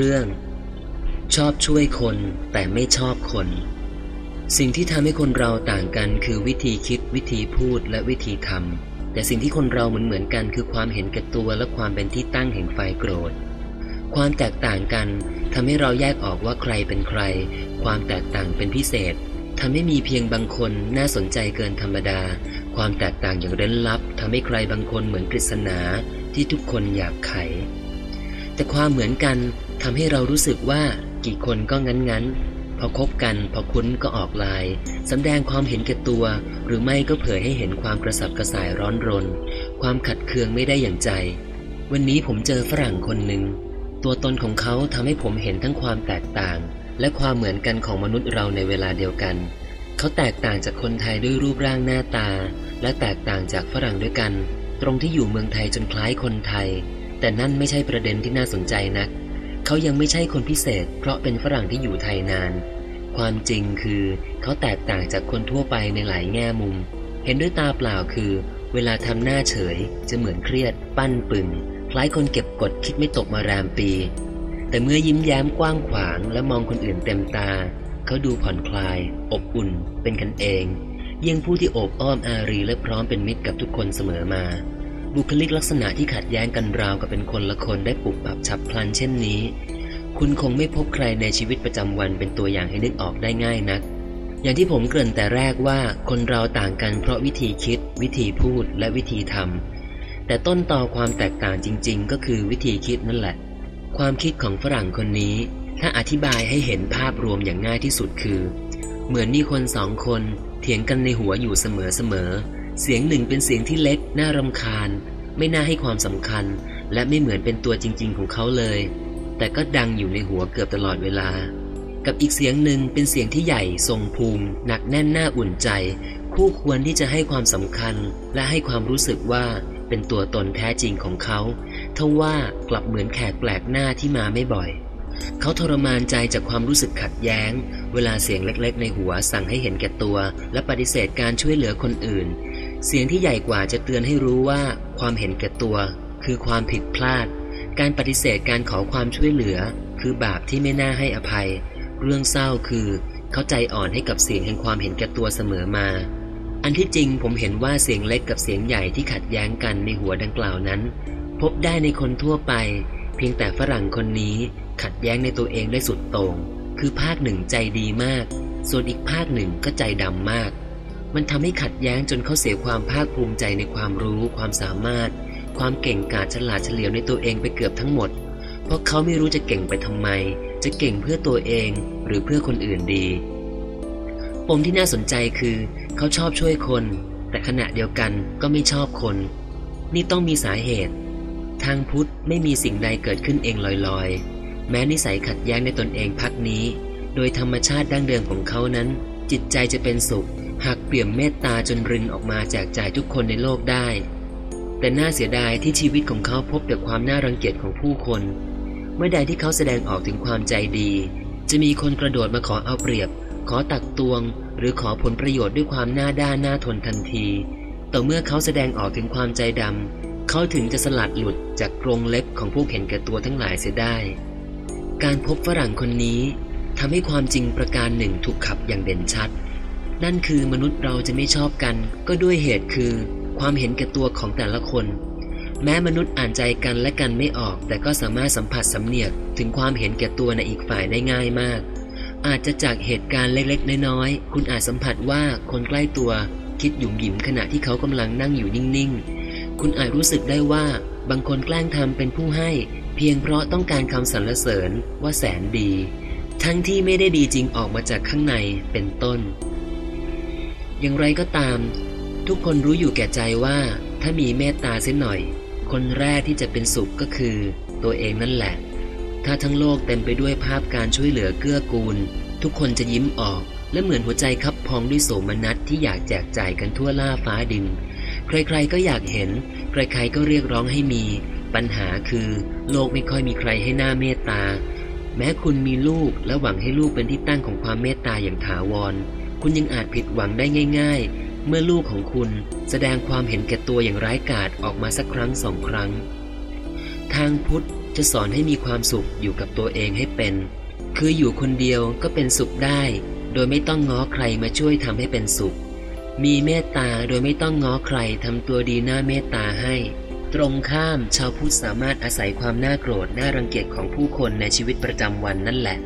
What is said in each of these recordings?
เรื่อง ชอบช่วยคนแต่ไม่ชอบคน สิ่งที่ทำให้คนเราต่างกันคือวิธีคิดวิธีพูดและวิธีทำแต่สิ่งที่คนเราเหมือนเหมือนกันคือความเห็นแก่ตัวและความเป็นที่ตั้งแห่งไฟโกรธ ความแตกต่างกันทำให้เราแยกออกว่าใครเป็นใคร ความแตกต่างเป็นพิเศษทำให้มีเพียงบางคนน่าสนใจเกินธรรมดา ความแตกต่างอย่างเร้นลับทำให้ใครบางคนเหมือนปริศนาที่ทุกคนอยากไข แต่ความเหมือนกัน ทำให้เรารู้สึกว่ากี่คนก็งั้นงั้นพอคบกันพอคุ้นก็ออกลายสำแดงความเห็นแก่ตัว หรือไม่ก็เผยให้เห็นความกระสับกระส่ายร้อนรน ความขัดเคืองไม่ได้อย่างใจ วันนี้ผมเจอฝรั่งคนหนึ่ง ตัวตนของเขาทำให้ผมเห็นทั้งความแตกต่าง และความเหมือนกันของมนุษย์เราในเวลาเดียวกัน เขาแตกต่างจากคนไทยด้วยรูปร่างหน้าตา และแตกต่างจากฝรั่งด้วยกัน ตรงที่อยู่เมืองไทยจนคล้ายคนไทย แต่นั่นไม่ใช่ประเด็นที่น่าสนใจนัก เขายังไม่ใช่คนพิเศษ เพราะเป็นฝรั่งที่อยู่ไทยนาน ความจริงคือเขาแตกต่างจากคนทั่วไปในหลายแง่มุม เห็นด้วยตาเปล่าคือ เวลาทำหน้าเฉย จะเหมือนเครียด ปั้นปึงคล้ายคนเก็บกดคิดไม่ตกมาแรมปี แต่เมื่อยิ้มแย้มกว้างขวางและมองคนอื่นเต็มตา เขาดูผ่อนคลาย อบอุ่น เป็นกันเอง ยิ่งผู้ที่โอบอ้อมอารีและพร้อมเป็นมิตรกับทุกคนเสมอมา บุคลิกลักษณะที่ขัดแย้งกันราวกับเป็นคนละคนได้ปุบปับฉับพลันเช่นนี้ คุณคงไม่พบใครในชีวิตประจำวันเป็นตัวอย่างให้นึกออกได้ง่ายนัก อย่างที่ผมเกริ่นแต่แรกว่าคนเราต่างกันเพราะวิธีคิด วิธีพูดและวิธีทำแต่ต้นต่อความแตกต่างจริง ๆ ก็คือวิธีคิดนั่นแหละ ความคิดของฝรั่งคนนี้ ถ้าอธิบายให้เห็นภาพรวมอย่างง่ายที่สุดคือ เหมือนมีคนสองคนเถียงกันในหัวอยู่เสมอๆ เสียงหนึ่งเป็นเสียงที่เล็ก น่ารำคาญ ไม่น่าให้ความสำคัญ และไม่เหมือนเป็นตัวจริง ๆ ของเขาเลย แต่ก็ดังอยู่ในหัวเกือบตลอดเวลา กับอีกเสียงหนึ่งเป็นเสียงที่ใหญ่ทรงภูมิ หนักแน่นน่าอุ่นใจ คู่ควรที่จะให้ความสำคัญ และให้ความรู้สึกว่าเป็นตัวตนแท้จริงของเขาทว่ากลับเหมือนแขกแปลกหน้าที่มาไม่บ่อย เขาทรมานใจจากความรู้สึกขัดแย้ง เวลาเสียงเล็กๆ ในหัวสั่งให้เห็นแก่ตัว และปฏิเสธการช่วยเหลือคนอื่น เสียงที่ใหญ่กว่าจะเตือนให้รู้ว่าความเห็นแก่ตัว คือความผิดพลาด การปฏิเสธการขอความช่วยเหลือ คือบาปที่ไม่น่าให้อภัย เรื่องเศร้าคือ เข้าใจอ่อนให้กับเสียงแห่งความเห็นแก่ตัวเสมอมา อันที่จริงผมเห็นว่าเสียงเล็กกับเสียงใหญ่ที่ขัดแย้งกันในหัวดังกล่าวนั้น พบได้ในคนทั่วไป เพียงแต่ฝรั่งคนนี้ขัดแย้งในตัวเองได้สุดโต่งคือภาคหนึ่งใจดีมาก ส่วนอีกภาคหนึ่งก็ใจดำมาก มันทำให้ขัดแย้งจนเขาเสียความภาคภูมิใจในความรู้ความสามารถ ความเก่งกาจฉลาดเฉลียวในตัวเองไปเกือบทั้งหมด เพราะเขาไม่รู้จะเก่งไปทำไม จะเก่งเพื่อตัวเองหรือเพื่อคนอื่นดีปมที่น่าสนใจคือ เขาชอบช่วยคน แต่ขณะเดียวกันก็ไม่ชอบคน นี่ต้องมีสาเหตุ ทางพุทธไม่มีสิ่งใดเกิดขึ้นเองลอยๆ แม้นิสัยขัดแย้งในตนเองพักนี้ โดยธรรมชาติดั้งเดิมของเขานั้น จิตใจจะเป็นสุข หากเปี่ยมเมตตาจนรินออกมาแจกจ่ายทุกคนในโลกได้ แต่น่าเสียดายที่ชีวิตของเขาพบแต่ความน่ารังเกียจของผู้คน เมื่อใดที่เขาแสดงออกถึงความใจดี จะมีคนกระโดดมาขอเอาเปรียบ ขอตักตวง หรือขอผลประโยชน์ด้วยความหน้าด้านหน้าทนทันที ต่อเมื่อเขาแสดงออกถึงความใจดำเขาถึงจะสลัดหลุดจากกรงเล็บของพวกเห็นแก่ตัวทั้งหลายเสียได้ การพบฝรั่งคนนี้ทำให้ความจริงประการหนึ่งถูกขับอย่างเด่นชัด นั่นคือมนุษย์เราจะไม่ชอบกัน ก็ด้วยเหตุคือ ความเห็นแก่ตัวของแต่ละคน แม้มนุษย์อ่านใจกันและกันไม่ออก แต่ก็สามารถสัมผัสสำเนียกถึงความเห็นแก่ตัวในอีกฝ่ายได้ง่ายมาก อาจจะจากเหตุการณ์เล็กๆ น้อยๆ คุณอาจสัมผัสว่าคนใกล้ตัวคิดหยุ่มหยิมขณะที่เขากำลังนั่งอยู่นิ่งๆ คุณอาจรู้สึกได้ว่าบางคนแกล้งทำเป็นผู้ให้ เพียงเพราะต้องการคำสรรเสริญว่าแสนดี ทั้งที่ไม่ได้ดีจริงออกมาจากข้างในเป็นต้น อย่างไรก็ตาม ทุกคนรู้อยู่แก่ใจว่า ถ้ามีเมตตาเสียหน่อย คนแรกที่จะเป็นสุขก็คือ ตัวเองนั่นแหละ ถ้าทั้งโลกเต็มไปด้วยภาพการช่วยเหลือเกื้อกูล ทุกคนจะยิ้มออกและเหมือนหัวใจคับพองด้วยโสมนัสที่อยากแจกจ่ายกันทั่วล่าฟ้าดิน ใครๆก็อยากเห็น ใครๆก็เรียกร้องให้มี ปัญหาคือ โลกไม่ค่อยมีใครให้หน้าเมตตา แม้คุณมีลูกและหวังให้ลูกเป็นที่ตั้งของความเมตตาอย่างถาวร คุณยังอาจผิดหวังได้ง่าย ๆ เมื่อลูกของคุณแสดงความเห็นแก่ตัวอย่างร้ายกาจออกมาสักครั้งสองครั้ง ทางพุทธจะสอนให้มีความสุขอยู่กับตัวเองให้เป็น คืออยู่คนเดียวก็เป็นสุขได้ โดยไม่ต้องง้อใครมาช่วยทำให้เป็นสุข มีเมตตาโดยไม่ต้องง้อใครทำตัวดีหน้าเมตตาให้ ตรงข้ามชาวพุทธสามารถอาศัยความน่าโกรธน่ารังเกียจของผู้คนในชีวิตประจำวันนั่นแหละ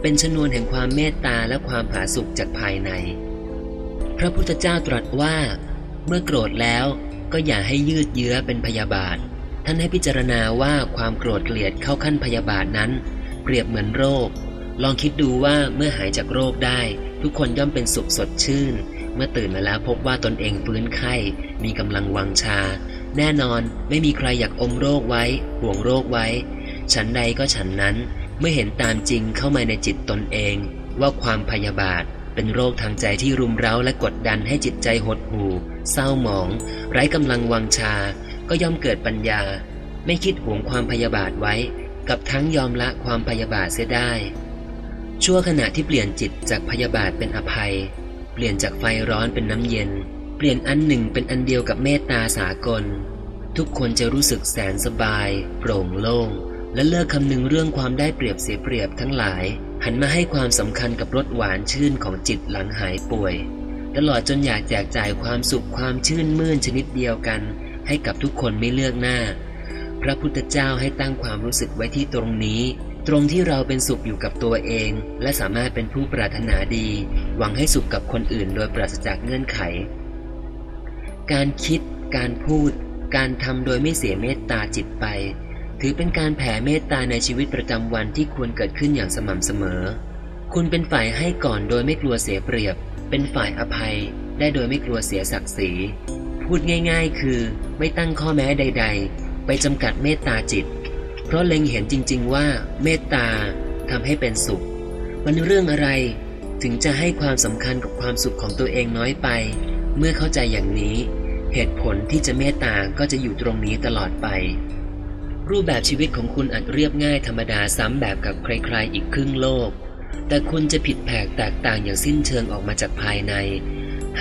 เป็นชนวนแห่งความเมตตาและความผาสุกจากภายใน พระพุทธเจ้าตรัสว่า เมื่อโกรธแล้วก็อย่าให้ยืดเยื้อเป็นพยาบาท ท่านให้พิจารณาว่าความโกรธเกลียดเข้าขั้นพยาบาทนั้น เปรียบเหมือนโรค ลองคิดดูว่าเมื่อหายจากโรคได้ ทุกคนย่อมเป็นสุขสดชื่น เมื่อตื่นมาแล้วพบว่าตนเองฟื้นไข้ มีกำลังวังชา แน่นอนไม่มีใครอยากอมโรคไว้ ห่วงโรคไว้ ฉันใดก็ฉันนั้น เมื่อเห็นตามจริงเข้ามาในจิตตนเอง ว่าความพยาบาทเป็นโรคทางใจที่รุมเร้าและกดดันให้จิตใจหดหู่ เศร้าหมอง ไร้กำลังวังชา ก็ย่อมเกิดปัญญา ไม่คิดหวงความพยาบาทไว้ กับทั้งยอมละความพยาบาทเสียได้ ชั่วขณะที่เปลี่ยนจิตจากพยาบาทเป็นอภัย เปลี่ยนจากไฟร้อนเป็นน้ำเย็น เปลี่ยนอันหนึ่งเป็นอันเดียวกับเมตตาสากล ทุกคนจะรู้สึกแสนสบาย โปร่งโล่ง และเลิกคำนึงเรื่องความได้เปรียบเสียเปรียบทั้งหลาย หันมาให้ความสำคัญกับรสหวานชื่นของจิตหลังหายป่วย ตลอดจนอยากแจกจ่ายความสุขความชื่นมื่นชนิดเดียวกัน ให้กับทุกคนไม่เลือกหน้า พระพุทธเจ้าให้ตั้งความรู้สึกไว้ที่ตรงนี้ ตรงที่เราเป็นสุขอยู่กับตัวเอง และสามารถเป็นผู้ปรารถนาดี หวังให้สุขกับคนอื่น โดยปราศจากเงื่อนไข การคิด การพูด การทำโดยไม่เสียเมตตาจิตไป ถือเป็นการแผ่เมตตาในชีวิตประจำวันที่ควรเกิดขึ้นอย่างสม่ำเสมอ คุณเป็นฝ่ายให้ก่อนโดยไม่กลัวเสียเปรียบ เป็นฝ่ายอภัย ได้โดยไม่กลัวเสียศักดิ์ศรี พูดง่ายๆ คือ ไม่ตั้งข้อแม้ใด ๆ ไปจำกัดเมตตาจิต เพราะเล็งเห็นจริง ๆ ว่า เมตตาทำให้เป็นสุข มันเรื่องอะไร ถึงจะให้ความสำคัญกับความสุขของตัวเองน้อยไป เมื่อเข้าใจอย่างนี้ เหตุผลที่จะเมตตาก็จะอยู่ตรงนี้ตลอดไป รูปแบบชีวิตของคุณอาจเรียบง่ายธรรมดาซ้ำแบบกับใครๆอีกครึ่งโลก แต่คุณจะผิดแผกแตกต่างอย่างสิ้นเชิงออกมาจากภายใน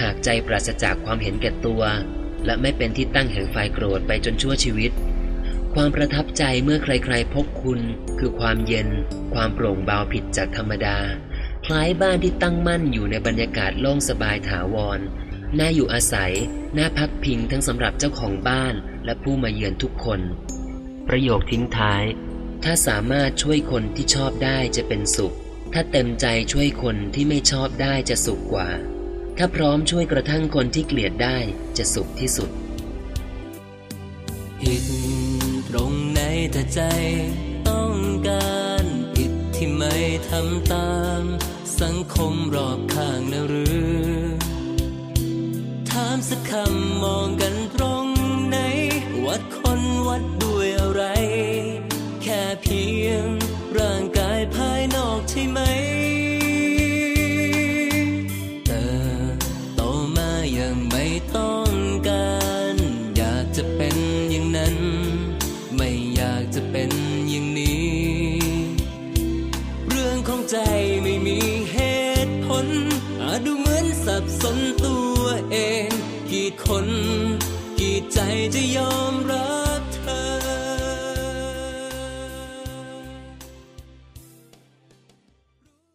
หากใจปราศจากความเห็นแก่ตัว และไม่เป็นที่ตั้งแห่งไฟโกรธไปจนชั่วชีวิต ความประทับใจเมื่อใครๆ พบคุณ คือความเย็น ความโปร่งเบาผิดจากธรรมดา คล้ายบ้านที่ตั้งมั่นอยู่ในบรรยากาศโล่งสบายถาวรน่าอยู่อาศัย น่าพักพิงทั้งสำหรับเจ้าของบ้านและผู้มาเยือนทุกคน ประโยคทิ้งท้าย ถ้าสามารถช่วยคนที่ชอบได้จะเป็นสุข ถ้าเต็มใจช่วยคนที่ไม่ชอบได้จะสุขกว่า ถ้าพร้อมช่วยกระทั่งคนที่เกลียดได้จะสุขที่สุดผิดตรงไหนแต่ใจต้องการผิดที่ไม่ทำตาม สังคมรอบข้างนะหรือ ถามสักคำมองกันตรงไหน ใจไม่มีเหตุผล อาจดูเหมือนสับสนตัวเอง กี่คน กี่ใจจะยอมรับ